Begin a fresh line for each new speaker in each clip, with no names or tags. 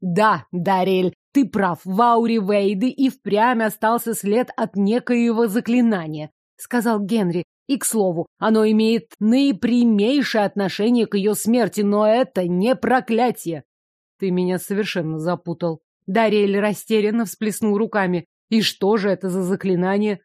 Да, Дарель, ты прав, Ваури Вейды и впрямь остался след от некоего заклинания, сказал Генри. И, к слову, оно имеет наипрямейшее отношение к ее смерти, но это не проклятие. Ты меня совершенно запутал. Дарель растерянно всплеснул руками. И что же это за заклинание?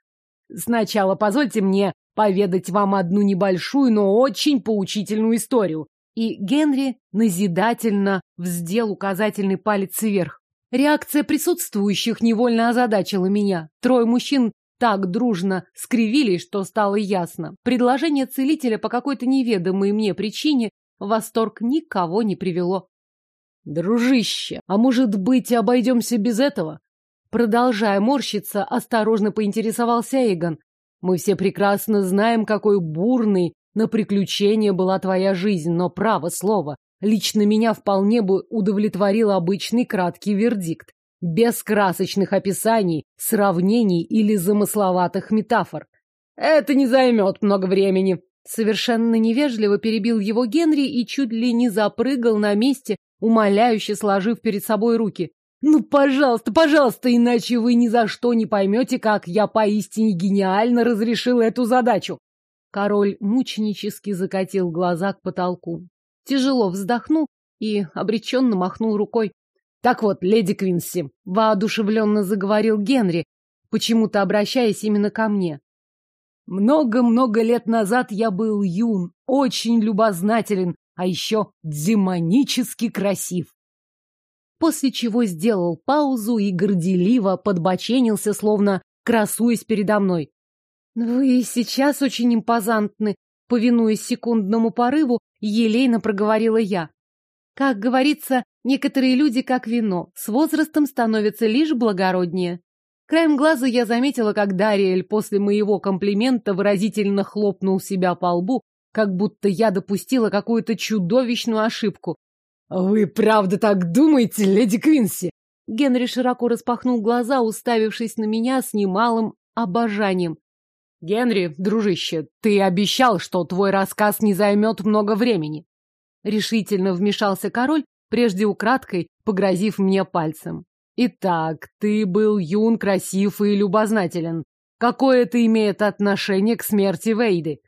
Сначала позвольте мне поведать вам одну небольшую, но очень поучительную историю и Генри назидательно вздел указательный палец вверх. Реакция присутствующих невольно озадачила меня. Трое мужчин так дружно скривились, что стало ясно. Предложение целителя по какой-то неведомой мне причине восторг никого не привело. «Дружище, а может быть, обойдемся без этого?» Продолжая морщиться, осторожно поинтересовался Эйгон. «Мы все прекрасно знаем, какой бурный на приключения была твоя жизнь, но право слово. Лично меня вполне бы удовлетворил обычный краткий вердикт. Без красочных описаний, сравнений или замысловатых метафор. Это не займет много времени. Совершенно невежливо перебил его Генри и чуть ли не запрыгал на месте, умоляюще сложив перед собой руки. «Ну, пожалуйста, пожалуйста, иначе вы ни за что не поймете, как я поистине гениально разрешил эту задачу. Король мученически закатил глаза к потолку. Тяжело вздохнул и обреченно махнул рукой. «Так вот, леди Квинси», — воодушевленно заговорил Генри, почему-то обращаясь именно ко мне. «Много-много лет назад я был юн, очень любознателен, а еще демонически красив». После чего сделал паузу и горделиво подбоченился, словно красуясь передо мной. Вы ну сейчас очень импозантны, повинуясь секундному порыву, елейно проговорила я. Как говорится, некоторые люди как вино, с возрастом становятся лишь благороднее. Краем глаза я заметила, как Дариэль после моего комплимента выразительно хлопнул себя по лбу, как будто я допустила какую-то чудовищную ошибку. «Вы правда так думаете, леди Квинси?» Генри широко распахнул глаза, уставившись на меня с немалым обожанием. Генри, дружище, ты обещал, что твой рассказ не займет много времени. Решительно вмешался король, прежде украдкой погрозив мне пальцем. Итак, ты был юн, красив и любознателен. Какое это имеет отношение к смерти Вейды?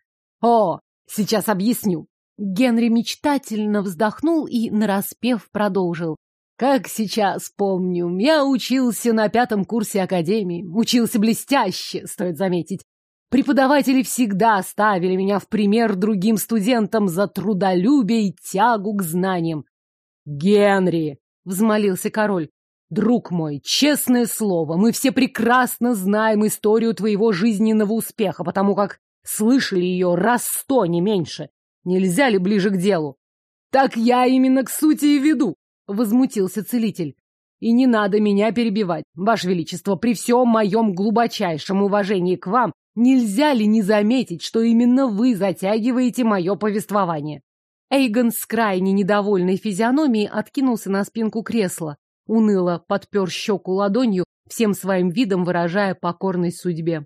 О, сейчас объясню. Генри мечтательно вздохнул и, нараспев, продолжил. Как сейчас помню, я учился на пятом курсе академии. Учился блестяще, стоит заметить. Преподаватели всегда ставили меня в пример другим студентам за трудолюбие и тягу к знаниям. «Генри!» — взмолился король. «Друг мой, честное слово, мы все прекрасно знаем историю твоего жизненного успеха, потому как слышали ее раз сто, не меньше. Нельзя ли ближе к делу?» «Так я именно к сути и веду!» — возмутился целитель. «И не надо меня перебивать, Ваше Величество, при всем моем глубочайшем уважении к вам Нельзя ли не заметить, что именно вы затягиваете мое повествование? Эйгон с крайне недовольной физиономией откинулся на спинку кресла, уныло подпер щеку ладонью, всем своим видом выражая покорность судьбе.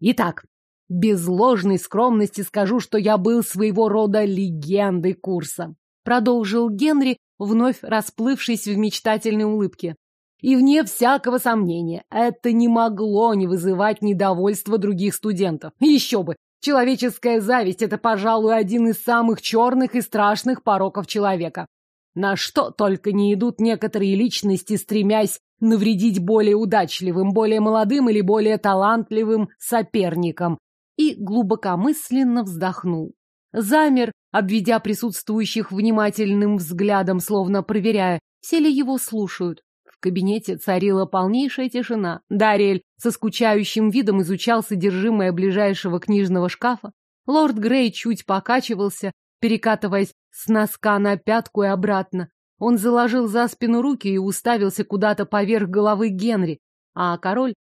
Итак, без ложной скромности скажу, что я был своего рода легендой курса. Продолжил Генри, вновь расплывшись в мечтательной улыбке. И вне всякого сомнения, это не могло не вызывать недовольства других студентов. Еще бы! Человеческая зависть – это, пожалуй, один из самых черных и страшных пороков человека. На что только не идут некоторые личности, стремясь навредить более удачливым, более молодым или более талантливым соперникам. И глубокомысленно вздохнул. Замер, обведя присутствующих внимательным взглядом, словно проверяя, все ли его слушают. В кабинете царила полнейшая тишина. Дариэль со скучающим видом изучал содержимое ближайшего книжного шкафа. Лорд Грей чуть покачивался, перекатываясь с носка на пятку и обратно. Он заложил за спину руки и уставился куда-то поверх головы Генри, а король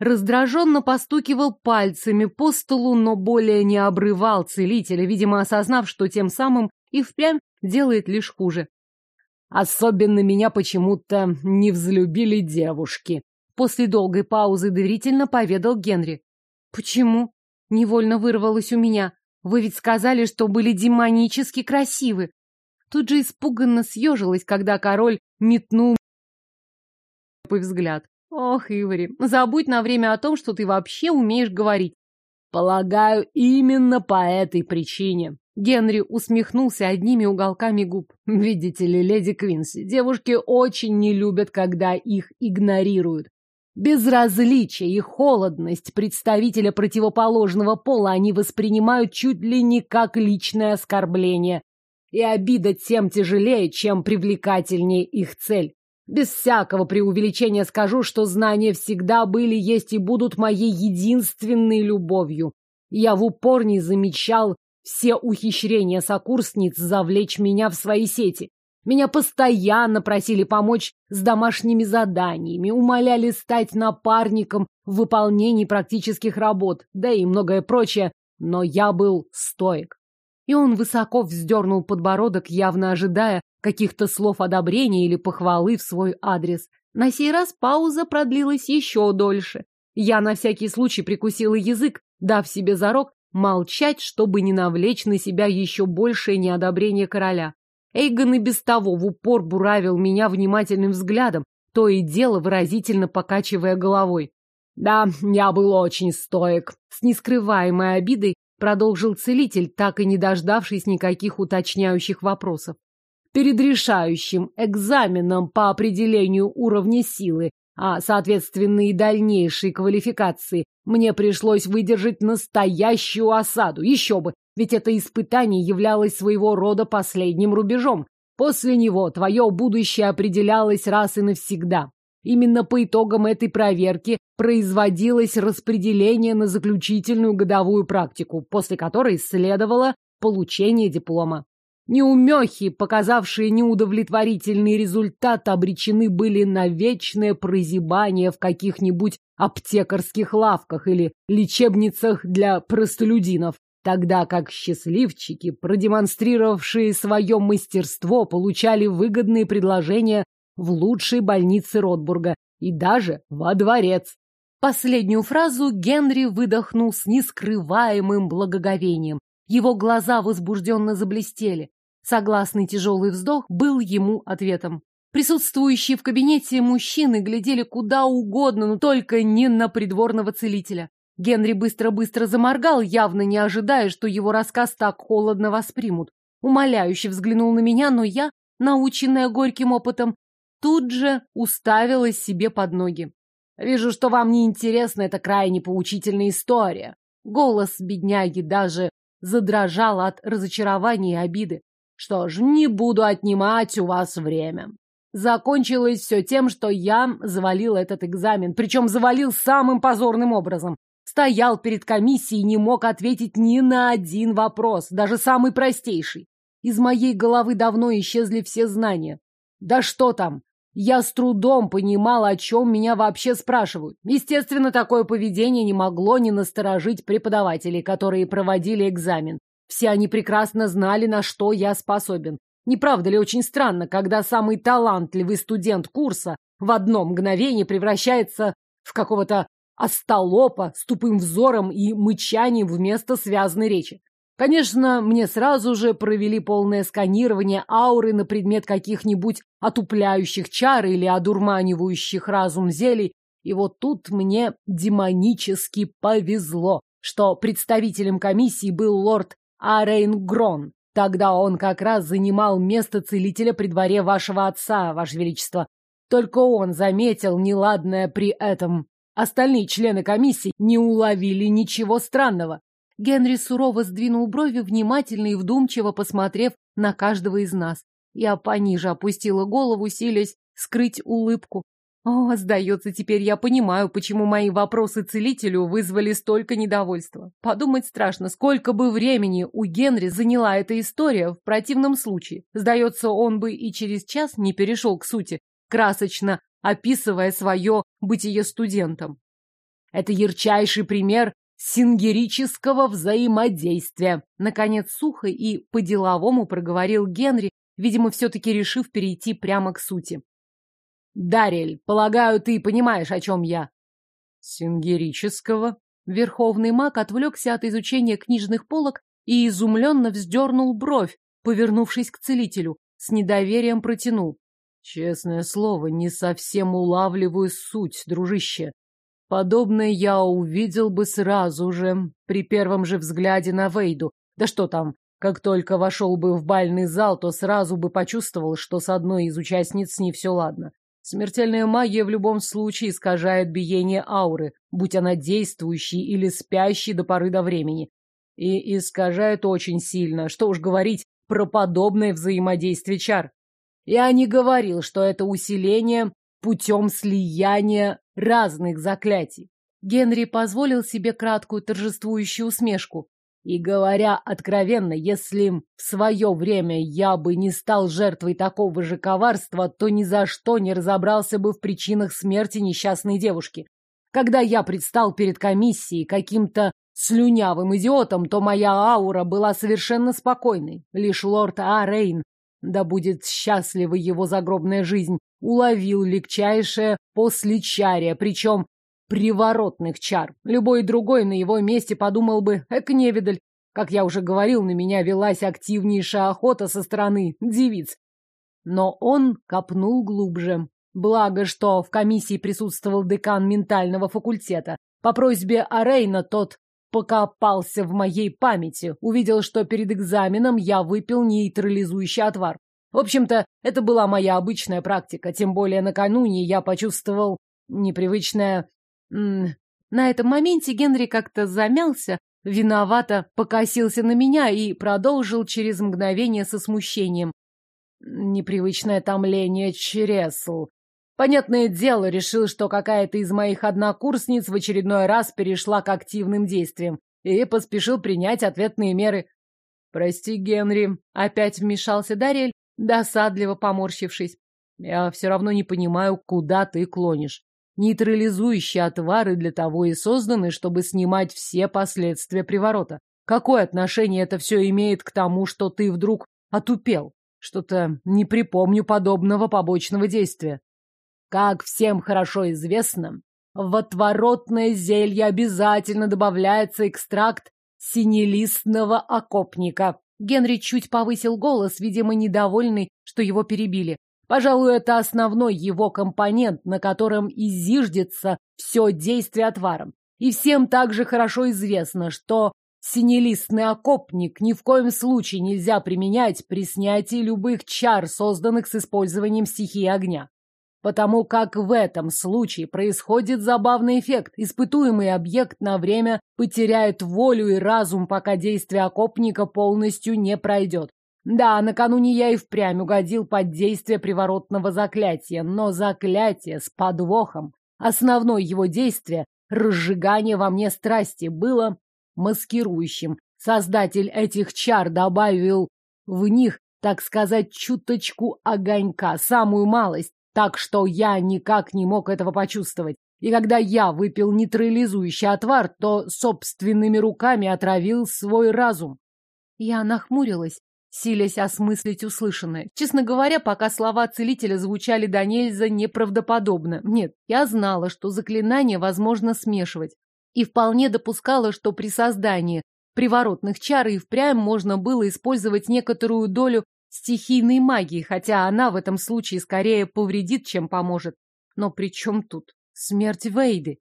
раздраженно постукивал пальцами по столу, но более не обрывал целителя, видимо, осознав, что тем самым и впрямь делает лишь хуже. Особенно меня почему-то не взлюбили девушки. После долгой паузы доверительно поведал Генри. Почему? Невольно вырвалось у меня. Вы ведь сказали, что были демонически красивы. Тут же испуганно съежилась, когда король метнул взгляд. Ох, Ивари, забудь на время о том, что ты вообще умеешь говорить. Полагаю, именно по этой причине. Генри усмехнулся одними уголками губ. Видите ли, леди Квинси, девушки очень не любят, когда их игнорируют. Безразличие и холодность представителя противоположного пола они воспринимают чуть ли не как личное оскорбление. И обида тем тяжелее, чем привлекательнее их цель. Без всякого преувеличения скажу, что знания всегда были, есть и будут моей единственной любовью. Я в упор не замечал все ухищрения сокурсниц завлечь меня в свои сети. Меня постоянно просили помочь с домашними заданиями, умоляли стать напарником в выполнении практических работ, да и многое прочее, но я был стоек. И он высоко вздернул подбородок, явно ожидая каких-то слов одобрения или похвалы в свой адрес. На сей раз пауза продлилась еще дольше. Я на всякий случай прикусила язык, дав себе зарок молчать, чтобы не навлечь на себя еще большее неодобрение короля. Эйгон и без того в упор буравил меня внимательным взглядом, то и дело выразительно покачивая головой. «Да, я был очень стоек», — с нескрываемой обидой продолжил целитель, так и не дождавшись никаких уточняющих вопросов. «Перед решающим экзаменом по определению уровня силы а, соответственно, и дальнейшей квалификации, мне пришлось выдержать настоящую осаду. Еще бы, ведь это испытание являлось своего рода последним рубежом. После него твое будущее определялось раз и навсегда. Именно по итогам этой проверки производилось распределение на заключительную годовую практику, после которой следовало получение диплома. Неумехи, показавшие неудовлетворительный результат, обречены были на вечное прозябание в каких-нибудь аптекарских лавках или лечебницах для простолюдинов, тогда как счастливчики, продемонстрировавшие свое мастерство, получали выгодные предложения в лучшей больнице Ротбурга и даже во дворец. Последнюю фразу Генри выдохнул с нескрываемым благоговением его глаза возбужденно заблестели. Согласный тяжелый вздох был ему ответом. Присутствующие в кабинете мужчины глядели куда угодно, но только не на придворного целителя. Генри быстро-быстро заморгал, явно не ожидая, что его рассказ так холодно воспримут. Умоляюще взглянул на меня, но я, наученная горьким опытом, тут же уставилась себе под ноги. «Вижу, что вам не интересна эта крайне поучительная история». Голос бедняги даже задрожала от разочарования и обиды. Что ж, не буду отнимать у вас время. Закончилось все тем, что я завалил этот экзамен, причем завалил самым позорным образом. Стоял перед комиссией и не мог ответить ни на один вопрос, даже самый простейший. Из моей головы давно исчезли все знания. Да что там, я с трудом понимала, о чем меня вообще спрашивают. Естественно, такое поведение не могло не насторожить преподавателей, которые проводили экзамен. Все они прекрасно знали, на что я способен. Не правда ли очень странно, когда самый талантливый студент курса в одно мгновение превращается в какого-то остолопа с тупым взором и мычанием вместо связанной речи? Конечно, мне сразу же провели полное сканирование ауры на предмет каких-нибудь отупляющих чар или одурманивающих разум зелий, и вот тут мне демонически повезло, что представителем комиссии был лорд Арейн Грон. Тогда он как раз занимал место целителя при дворе вашего отца, ваше величество. Только он заметил неладное при этом. Остальные члены комиссии не уловили ничего странного. Генри сурово сдвинул брови, внимательно и вдумчиво посмотрев на каждого из нас. Я пониже опустила голову, силясь скрыть улыбку. О, сдается, теперь я понимаю, почему мои вопросы целителю вызвали столько недовольства. Подумать страшно, сколько бы времени у Генри заняла эта история в противном случае. Сдается, он бы и через час не перешел к сути, красочно описывая свое бытие студентом. Это ярчайший пример сингерического взаимодействия. Наконец, сухо и по-деловому проговорил Генри, видимо, все-таки решив перейти прямо к сути. «Дарель, полагаю, ты понимаешь, о чем я?» «Сингерического?» Верховный маг отвлекся от изучения книжных полок и изумленно вздернул бровь, повернувшись к целителю, с недоверием протянул. «Честное слово, не совсем улавливаю суть, дружище. Подобное я увидел бы сразу же, при первом же взгляде на Вейду. Да что там, как только вошел бы в бальный зал, то сразу бы почувствовал, что с одной из участниц не все ладно. Смертельная магия в любом случае искажает биение ауры, будь она действующей или спящей до поры до времени. И искажает очень сильно, что уж говорить про подобное взаимодействие чар. Я не говорил, что это усиление путем слияния разных заклятий. Генри позволил себе краткую торжествующую усмешку. И говоря откровенно, если в свое время я бы не стал жертвой такого же коварства, то ни за что не разобрался бы в причинах смерти несчастной девушки. Когда я предстал перед комиссией каким-то слюнявым идиотом, то моя аура была совершенно спокойной. Лишь лорд А. Рейн да будет счастлива его загробная жизнь. Уловил легчайшее после чария, причем приворотных чар. Любой другой на его месте подумал бы, эк, невидаль. Как я уже говорил, на меня велась активнейшая охота со стороны девиц. Но он копнул глубже. Благо, что в комиссии присутствовал декан ментального факультета. По просьбе Арейна тот покопался в моей памяти, увидел, что перед экзаменом я выпил нейтрализующий отвар. В общем-то, это была моя обычная практика, тем более накануне я почувствовал непривычное... М -м. На этом моменте Генри как-то замялся, виновато покосился на меня и продолжил через мгновение со смущением. Непривычное томление чресл. Понятное дело, решил, что какая-то из моих однокурсниц в очередной раз перешла к активным действиям и поспешил принять ответные меры. «Прости, Генри», — опять вмешался Дарель, досадливо поморщившись. «Я все равно не понимаю, куда ты клонишь. Нейтрализующие отвары для того и созданы, чтобы снимать все последствия приворота. Какое отношение это все имеет к тому, что ты вдруг отупел? Что-то не припомню подобного побочного действия». Как всем хорошо известно, в отворотное зелье обязательно добавляется экстракт синелистного окопника. Генри чуть повысил голос, видимо, недовольный, что его перебили. Пожалуй, это основной его компонент, на котором и зиждется все действие отваром. И всем также хорошо известно, что синелистный окопник ни в коем случае нельзя применять при снятии любых чар, созданных с использованием стихии огня потому как в этом случае происходит забавный эффект. Испытуемый объект на время потеряет волю и разум, пока действие окопника полностью не пройдет. Да, накануне я и впрямь угодил под действие приворотного заклятия, но заклятие с подвохом. Основное его действие – разжигание во мне страсти – было маскирующим. Создатель этих чар добавил в них, так сказать, чуточку огонька, самую малость, так что я никак не мог этого почувствовать. И когда я выпил нейтрализующий отвар, то собственными руками отравил свой разум. Я нахмурилась, силясь осмыслить услышанное. Честно говоря, пока слова целителя звучали до нельзя неправдоподобно. Нет, я знала, что заклинания возможно смешивать. И вполне допускала, что при создании приворотных чар и впрямь можно было использовать некоторую долю стихийной магии, хотя она в этом случае скорее повредит, чем поможет. Но при чем тут смерть Вейды?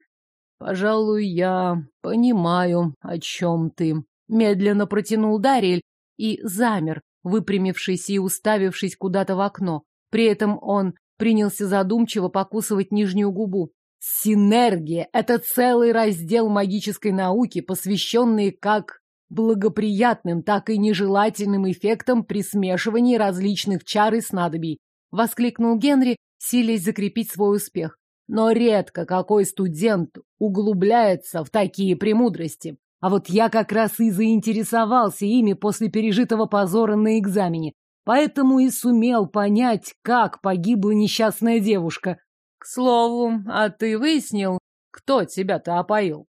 Пожалуй, я понимаю, о чем ты. Медленно протянул Дарель и замер, выпрямившись и уставившись куда-то в окно. При этом он принялся задумчиво покусывать нижнюю губу. Синергия — это целый раздел магической науки, посвященный как благоприятным, так и нежелательным эффектом при смешивании различных чар и снадобий, воскликнул Генри, силясь закрепить свой успех. Но редко какой студент углубляется в такие премудрости. А вот я как раз и заинтересовался ими после пережитого позора на экзамене, поэтому и сумел понять, как погибла несчастная девушка. К слову, а ты выяснил, кто тебя-то опоил?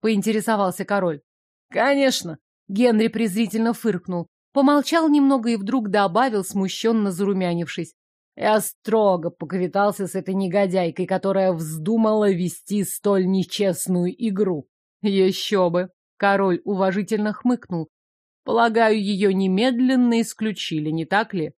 Поинтересовался король. Конечно. Генри презрительно фыркнул. Помолчал немного и вдруг добавил, смущенно зарумянившись. Я строго поквитался с этой негодяйкой, которая вздумала вести столь нечестную игру. Еще бы! Король уважительно хмыкнул. Полагаю, ее немедленно исключили, не так ли?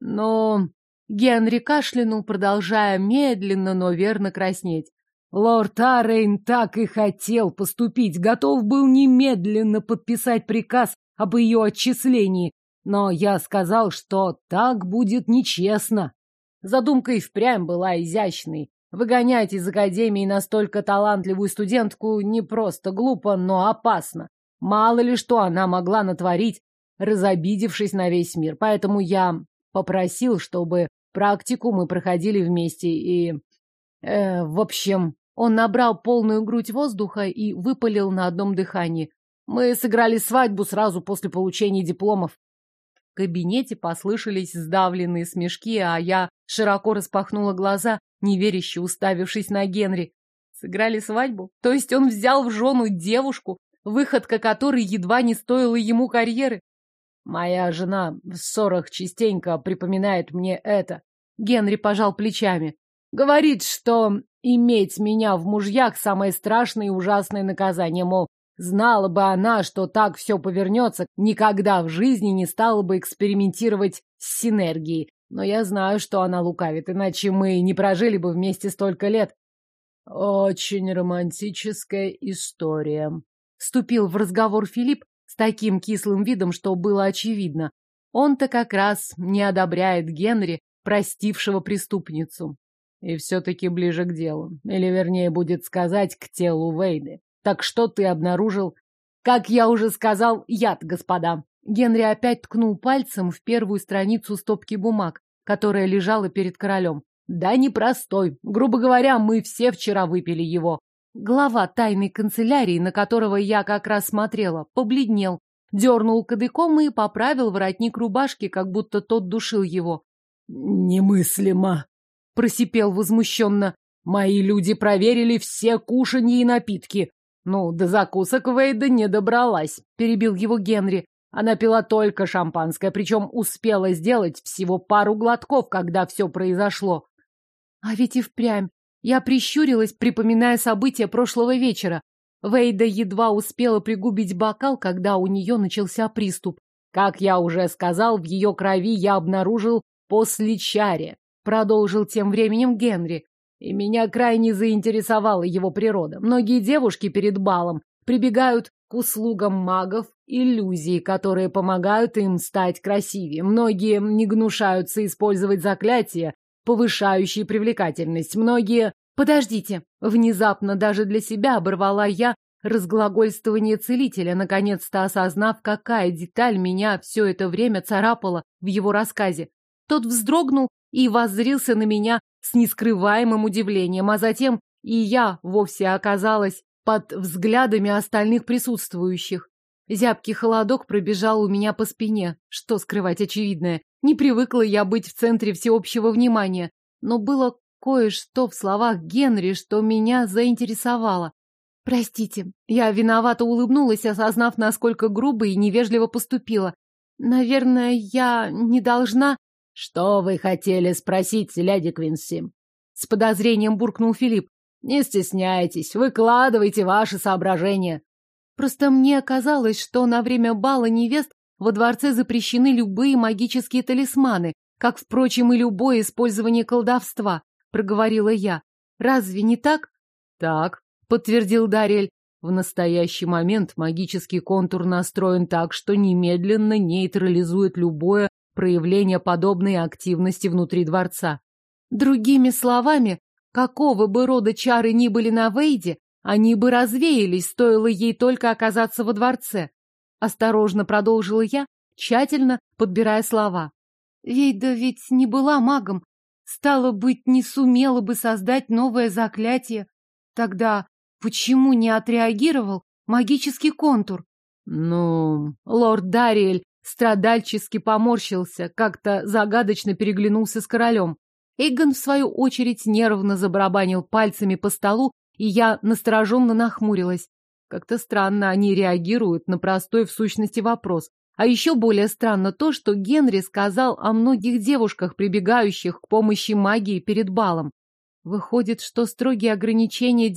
Но... Генри кашлянул, продолжая медленно, но верно краснеть. Лорд Арейн так и хотел поступить, готов был немедленно подписать приказ об ее отчислении, но я сказал, что так будет нечестно. Задумка и впрямь была изящной. Выгонять из академии настолько талантливую студентку не просто глупо, но опасно. Мало ли что она могла натворить, разобидевшись на весь мир. Поэтому я попросил, чтобы практику мы проходили вместе и... Э, в общем, он набрал полную грудь воздуха и выпалил на одном дыхании. Мы сыграли свадьбу сразу после получения дипломов. В кабинете послышались сдавленные смешки, а я широко распахнула глаза, неверяще уставившись на Генри. Сыграли свадьбу? То есть он взял в жену девушку, выходка которой едва не стоила ему карьеры? Моя жена в ссорах частенько припоминает мне это. Генри пожал плечами. Говорит, что иметь меня в мужьях самое страшное и ужасное наказание, мол, знала бы она, что так все повернется, никогда в жизни не стала бы экспериментировать с синергией. Но я знаю, что она лукавит, иначе мы не прожили бы вместе столько лет. Очень романтическая история. Вступил в разговор Филипп с таким кислым видом, что было очевидно. Он-то как раз не одобряет Генри, простившего преступницу. И все-таки ближе к делу. Или, вернее, будет сказать, к телу Вейды. Так что ты обнаружил? Как я уже сказал, яд, господа. Генри опять ткнул пальцем в первую страницу стопки бумаг, которая лежала перед королем. Да непростой. Грубо говоря, мы все вчера выпили его. Глава тайной канцелярии, на которого я как раз смотрела, побледнел, дернул кадыком и поправил воротник рубашки, как будто тот душил его. «Немыслимо!» просипел возмущенно. Мои люди проверили все кушанья и напитки. Ну, до закусок Вейда не добралась, перебил его Генри. Она пила только шампанское, причем успела сделать всего пару глотков, когда все произошло. А ведь и впрямь. Я прищурилась, припоминая события прошлого вечера. Вейда едва успела пригубить бокал, когда у нее начался приступ. Как я уже сказал, в ее крови я обнаружил после чаре Продолжил тем временем Генри. И меня крайне заинтересовала его природа. Многие девушки перед балом прибегают к услугам магов иллюзии, которые помогают им стать красивее. Многие не гнушаются использовать заклятия, повышающие привлекательность. Многие... Подождите. Внезапно даже для себя оборвала я разглагольствование целителя, наконец-то осознав, какая деталь меня все это время царапала в его рассказе. Тот вздрогнул и воззрился на меня с нескрываемым удивлением, а затем и я вовсе оказалась под взглядами остальных присутствующих. Зябкий холодок пробежал у меня по спине, что скрывать очевидное. Не привыкла я быть в центре всеобщего внимания, но было кое-что в словах Генри, что меня заинтересовало. «Простите, я виновато улыбнулась, осознав, насколько грубо и невежливо поступила. Наверное, я не должна...» «Что вы хотели спросить, леди Квинси?» С подозрением буркнул Филипп. «Не стесняйтесь, выкладывайте ваши соображения». «Просто мне казалось, что на время бала невест во дворце запрещены любые магические талисманы, как, впрочем, и любое использование колдовства», — проговорила я. «Разве не так?» «Так», — подтвердил Дарель. «В настоящий момент магический контур настроен так, что немедленно нейтрализует любое проявления подобной активности внутри дворца. Другими словами, какого бы рода чары ни были на Вейде, они бы развеялись, стоило ей только оказаться во дворце. Осторожно продолжила я, тщательно подбирая слова. Вейда ведь не была магом, стало быть, не сумела бы создать новое заклятие. Тогда почему не отреагировал магический контур? Ну, лорд Дариэль страдальчески поморщился, как-то загадочно переглянулся с королем. Эйгон, в свою очередь, нервно забарабанил пальцами по столу, и я настороженно нахмурилась. Как-то странно они реагируют на простой в сущности вопрос. А еще более странно то, что Генри сказал о многих девушках, прибегающих к помощи магии перед балом. Выходит, что строгие ограничения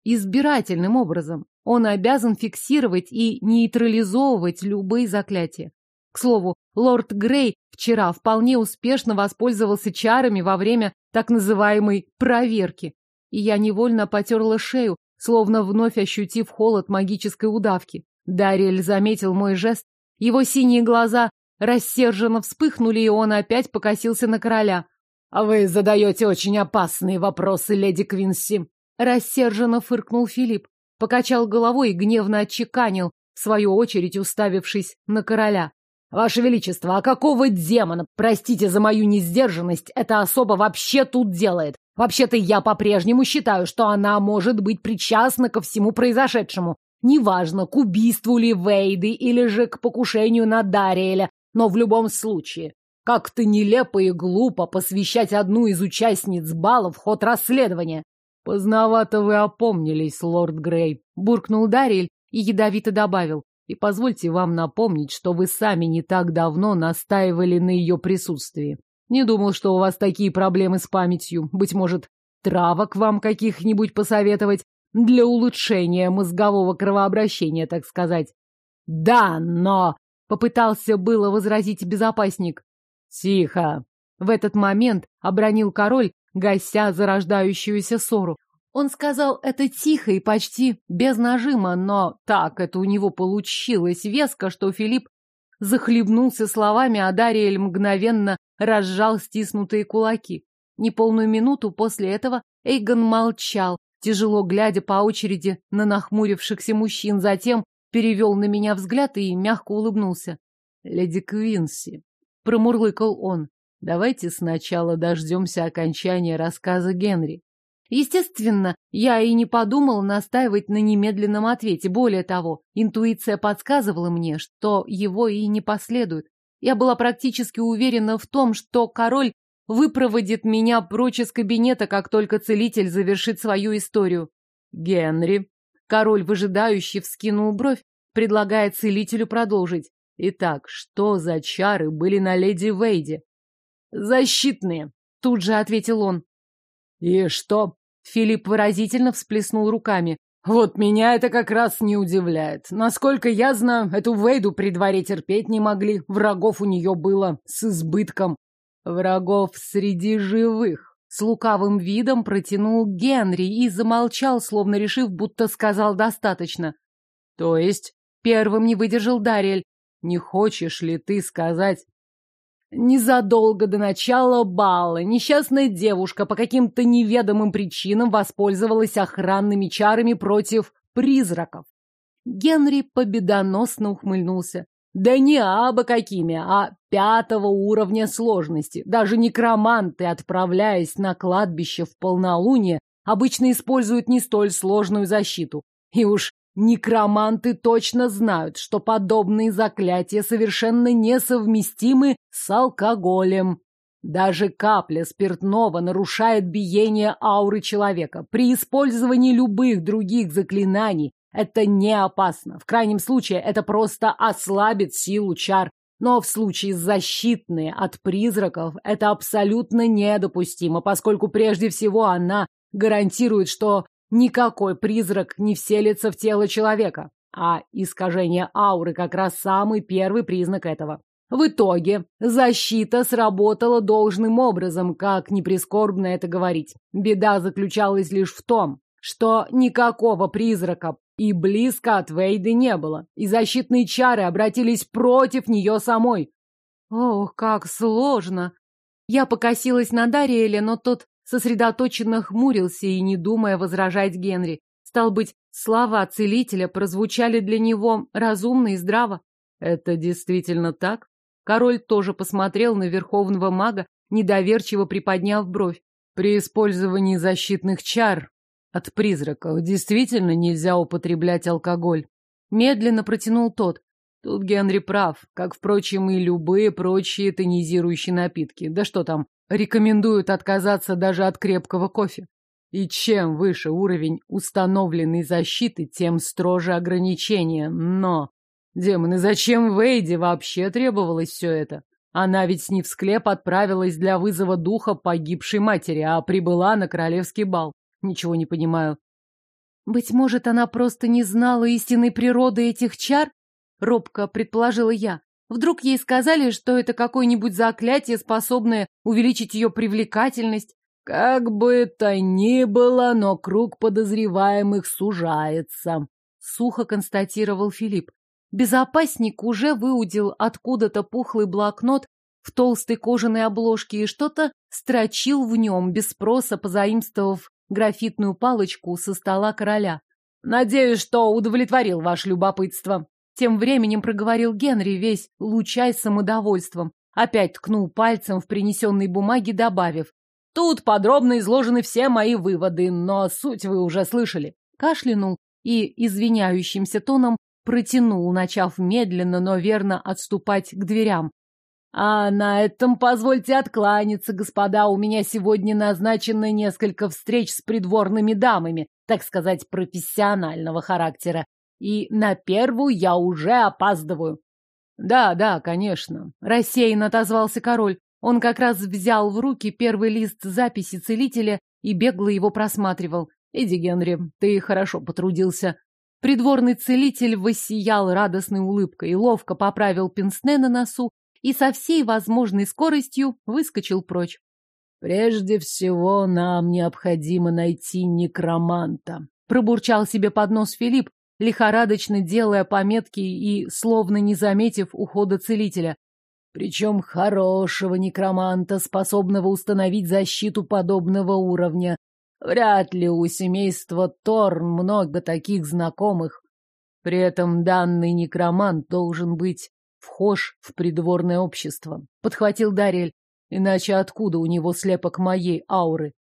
действуют не на всех? Но магический контур нельзя настроить избирательным образом. Он обязан фиксировать и нейтрализовывать любые заклятия. К слову, лорд Грей вчера вполне успешно воспользовался чарами во время так называемой проверки. И я невольно потерла шею, словно вновь ощутив холод магической удавки. Дариэль заметил мой жест. Его синие глаза рассерженно вспыхнули, и он опять покосился на короля. «А вы задаете очень опасные вопросы, леди Квинси!» Рассерженно фыркнул Филипп, покачал головой и гневно отчеканил, в свою очередь уставившись на короля. «Ваше Величество, а какого демона, простите за мою несдержанность, Это особа вообще тут делает? Вообще-то я по-прежнему считаю, что она может быть причастна ко всему произошедшему. Неважно, к убийству ли Вейды или же к покушению на Дариэля, но в любом случае. Как-то нелепо и глупо посвящать одну из участниц бала в ход расследования. Поздновато вы опомнились, лорд Грей, буркнул Дарель и ядовито добавил. И позвольте вам напомнить, что вы сами не так давно настаивали на ее присутствии. Не думал, что у вас такие проблемы с памятью. Быть может, травок вам каких-нибудь посоветовать для улучшения мозгового кровообращения, так сказать. Да, но... Попытался было возразить безопасник. Тихо. В этот момент обронил король гася зарождающуюся ссору. Он сказал это тихо и почти без нажима, но так это у него получилось веско, что Филипп захлебнулся словами, а Дариэль мгновенно разжал стиснутые кулаки. Неполную минуту после этого Эйгон молчал, тяжело глядя по очереди на нахмурившихся мужчин, затем перевел на меня взгляд и мягко улыбнулся. — Леди Квинси, — промурлыкал он, Давайте сначала дождемся окончания рассказа Генри. Естественно, я и не подумал настаивать на немедленном ответе. Более того, интуиция подсказывала мне, что его и не последует. Я была практически уверена в том, что король выпроводит меня прочь из кабинета, как только целитель завершит свою историю. Генри. Король выжидающе вскинул бровь, предлагая целителю продолжить. Итак, что за чары были на леди Вейде? «Защитные!» — тут же ответил он. «И что?» — Филипп выразительно всплеснул руками. «Вот меня это как раз не удивляет. Насколько я знаю, эту Вейду при дворе терпеть не могли. Врагов у нее было с избытком. Врагов среди живых!» С лукавым видом протянул Генри и замолчал, словно решив, будто сказал достаточно. «То есть?» — первым не выдержал Дарриэль. «Не хочешь ли ты сказать, незадолго до начала бала несчастная девушка по каким-то неведомым причинам воспользовалась охранными чарами против призраков. Генри победоносно ухмыльнулся. Да не абы какими, а пятого уровня сложности. Даже некроманты, отправляясь на кладбище в полнолуние, обычно используют не столь сложную защиту. И уж Некроманты точно знают, что подобные заклятия совершенно несовместимы с алкоголем. Даже капля спиртного нарушает биение ауры человека. При использовании любых других заклинаний это не опасно. В крайнем случае это просто ослабит силу чар. Но в случае защитные от призраков это абсолютно недопустимо, поскольку прежде всего она гарантирует, что Никакой призрак не вселится в тело человека, а искажение ауры как раз самый первый признак этого. В итоге защита сработала должным образом, как не прискорбно это говорить. Беда заключалась лишь в том, что никакого призрака и близко от Вейды не было, и защитные чары обратились против нее самой. Ох, как сложно! Я покосилась на Дариэля, но тот сосредоточенно хмурился и, не думая возражать Генри. Стал быть, слова целителя прозвучали для него разумно и здраво. Это действительно так? Король тоже посмотрел на верховного мага, недоверчиво приподняв бровь. При использовании защитных чар от призраков действительно нельзя употреблять алкоголь. Медленно протянул тот. Тут Генри прав, как, впрочем, и любые прочие тонизирующие напитки. Да что там, Рекомендуют отказаться даже от крепкого кофе. И чем выше уровень установленной защиты, тем строже ограничения. Но... Демоны, зачем Вейде вообще требовалось все это? Она ведь не в склеп отправилась для вызова духа погибшей матери, а прибыла на королевский бал. Ничего не понимаю. Быть может, она просто не знала истинной природы этих чар? Робко предположила я. Вдруг ей сказали, что это какое-нибудь заклятие, способное увеличить ее привлекательность.
Как бы то ни было, но круг подозреваемых сужается,
сухо констатировал Филипп. Безопасник уже выудил откуда-то пухлый блокнот в толстой кожаной обложке и что-то строчил в нем, без спроса позаимствовав графитную палочку со стола короля.
«Надеюсь, что удовлетворил ваше любопытство»,
тем временем проговорил Генри весь лучай самодовольством. Опять ткнул пальцем в принесенной бумаге, добавив.
Тут подробно изложены все мои выводы, но суть вы уже слышали.
Кашлянул и извиняющимся тоном протянул, начав медленно, но верно отступать к дверям.
А на этом позвольте откланяться, господа, у меня сегодня назначено несколько встреч с придворными дамами, так сказать, профессионального характера и на первую я уже опаздываю.
Да, да, конечно. Рассеянно отозвался король. Он как раз взял в руки первый лист записи целителя и бегло его просматривал. Иди, Генри, ты хорошо потрудился. Придворный целитель воссиял радостной улыбкой и ловко поправил пенсне на носу и со всей возможной скоростью выскочил прочь.
Прежде всего нам необходимо найти некроманта, пробурчал себе под нос Филипп, лихорадочно делая пометки и словно не заметив ухода целителя. Причем хорошего некроманта, способного установить защиту подобного уровня. Вряд ли у семейства Торн много таких знакомых. При этом данный некромант должен быть вхож в придворное общество. Подхватил Дарель. Иначе откуда у него слепок моей ауры?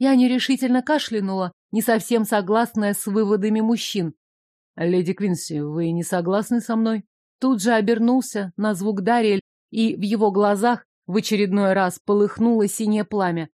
Я нерешительно кашлянула, не совсем согласная с выводами мужчин.
Леди Квинси, вы не согласны со мной?
Тут же обернулся на звук Дарья, и в его глазах в очередной раз полыхнуло синее пламя.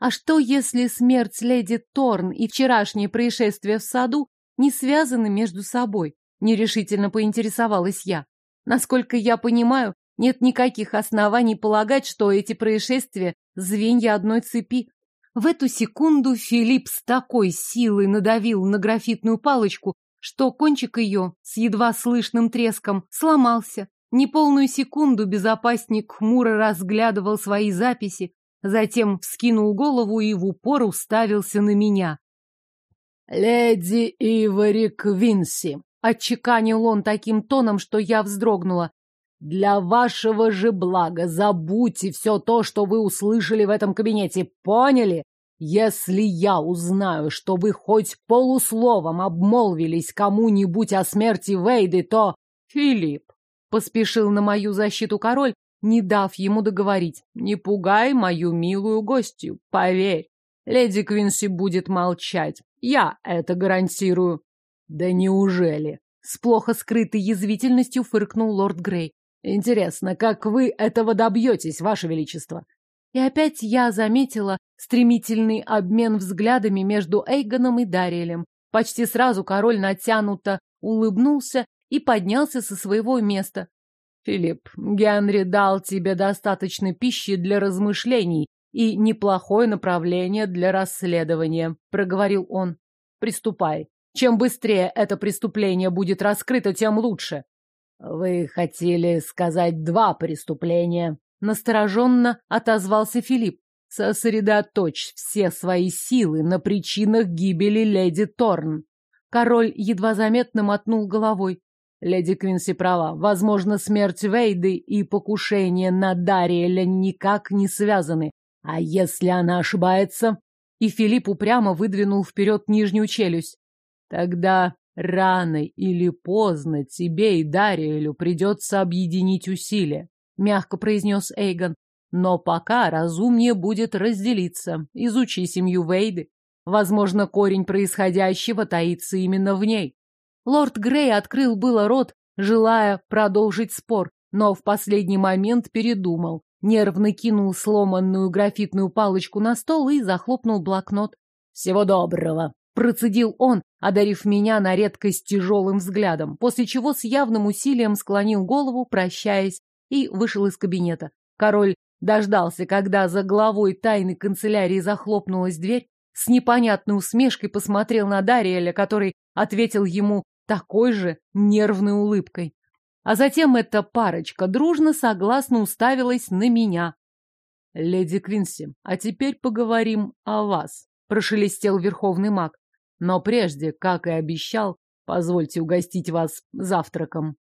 А что, если смерть леди Торн и вчерашнее происшествие в саду не связаны между собой? Нерешительно поинтересовалась я. Насколько я понимаю, нет никаких оснований полагать, что эти происшествия – звенья одной цепи. В эту секунду Филипп с такой силой надавил на графитную палочку, что кончик ее с едва слышным треском сломался. Неполную секунду безопасник хмуро разглядывал свои записи, затем вскинул голову и в упор уставился на меня.
«Леди Ивори Квинси», —
отчеканил он таким тоном, что я вздрогнула, —
«для вашего же блага забудьте все то, что вы услышали в этом кабинете, поняли? Если я узнаю, что вы хоть полусловом обмолвились кому-нибудь о смерти Вейды, то...
Филипп, поспешил на мою защиту король, не дав ему договорить. Не пугай мою милую гостью, поверь. Леди Квинси будет молчать. Я это гарантирую.
Да неужели?
С плохо скрытой язвительностью фыркнул лорд Грей.
Интересно, как вы этого добьетесь, ваше величество?
И опять я заметила стремительный обмен взглядами между Эйгоном и Дариэлем. Почти сразу король натянуто улыбнулся и поднялся со своего места.
«Филипп, Генри дал тебе достаточно пищи для размышлений и неплохое направление для расследования», — проговорил он. «Приступай. Чем быстрее это преступление будет раскрыто, тем лучше». «Вы хотели сказать два преступления»,
Настороженно отозвался Филипп. Сосредоточь все свои силы на причинах гибели леди Торн. Король едва заметно мотнул головой.
Леди Квинси права. Возможно, смерть Вейды и покушение на Дариэля никак не связаны. А если она ошибается?
И Филипп упрямо выдвинул вперед нижнюю челюсть.
Тогда рано или поздно тебе и Дариэлю придется объединить усилия
мягко произнес Эйгон.
Но пока разумнее будет разделиться. Изучи семью Вейды. Возможно, корень происходящего таится именно в ней.
Лорд Грей открыл было рот, желая продолжить спор, но в последний момент передумал. Нервно кинул сломанную графитную палочку на стол и захлопнул блокнот.
«Всего доброго!»
— процедил он, одарив меня на редкость тяжелым взглядом, после чего с явным усилием склонил голову, прощаясь, и вышел из кабинета. Король дождался, когда за главой тайной канцелярии захлопнулась дверь, с непонятной усмешкой посмотрел на Дариэля, который ответил ему такой же нервной улыбкой.
А затем эта парочка дружно согласно уставилась на меня. «Леди Квинси, а теперь поговорим о вас», — прошелестел верховный маг. «Но прежде, как и обещал, позвольте угостить вас завтраком».